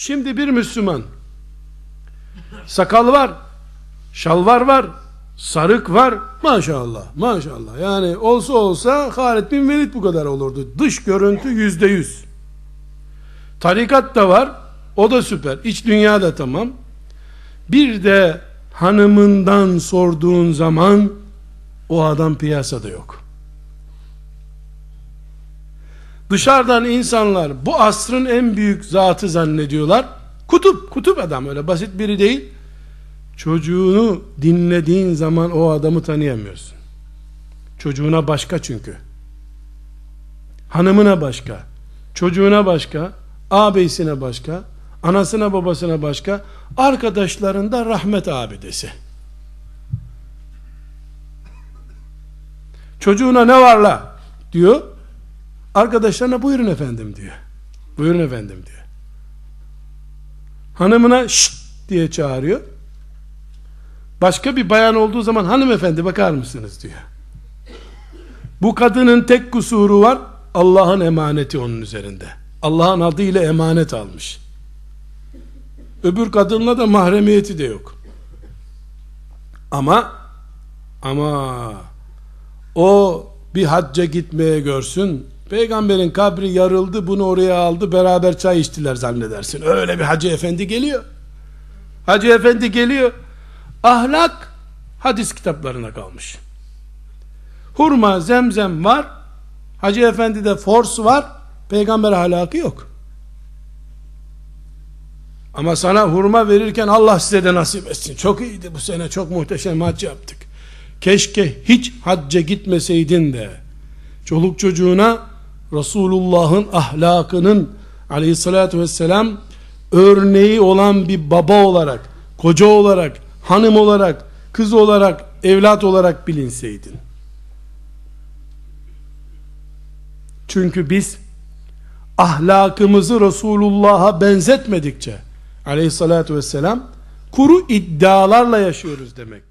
Şimdi bir Müslüman sakal var, şalvar var, sarık var. Maşallah, maşallah. Yani olsa olsa Halid bin Velid bu kadar olurdu. Dış görüntü yüzde yüz. Tarikat da var. O da süper. İç dünya da tamam. Bir de hanımından sorduğun zaman o adam piyasada yok. Dışarıdan insanlar bu asrın en büyük zatı zannediyorlar. Kutup, kutup adam öyle basit biri değil. Çocuğunu dinlediğin zaman o adamı tanıyamıyorsun. Çocuğuna başka çünkü. Hanımına başka, çocuğuna başka, ağabeyisine başka, anasına babasına başka, arkadaşlarında rahmet abidesi. Çocuğuna ne varla diyor. Arkadaşlarına buyurun efendim diyor. Buyurun efendim diyor. Hanımına şşt diye çağırıyor. Başka bir bayan olduğu zaman hanımefendi bakar mısınız diyor. Bu kadının tek kusuru var. Allah'ın emaneti onun üzerinde. Allah'ın adıyla emanet almış. Öbür kadınla da mahremiyeti de yok. Ama ama o bir hacca gitmeye görsün. Peygamberin kabri yarıldı, bunu oraya aldı, beraber çay içtiler zannedersin. Öyle bir hacı efendi geliyor. Hacı efendi geliyor. Ahlak hadis kitaplarına kalmış. Hurma, zemzem var. Hacı efendi de force var. Peygamber ahlakı yok. Ama sana hurma verirken Allah size de nasip etsin. Çok iyiydi bu sene çok muhteşem hac yaptık. Keşke hiç hacca gitmeseydin de çoluk çocuğuna Resulullah'ın ahlakının aleyhissalatü vesselam örneği olan bir baba olarak, koca olarak, hanım olarak, kız olarak, evlat olarak bilinseydin. Çünkü biz ahlakımızı Resulullah'a benzetmedikçe aleyhissalatü vesselam kuru iddialarla yaşıyoruz demek.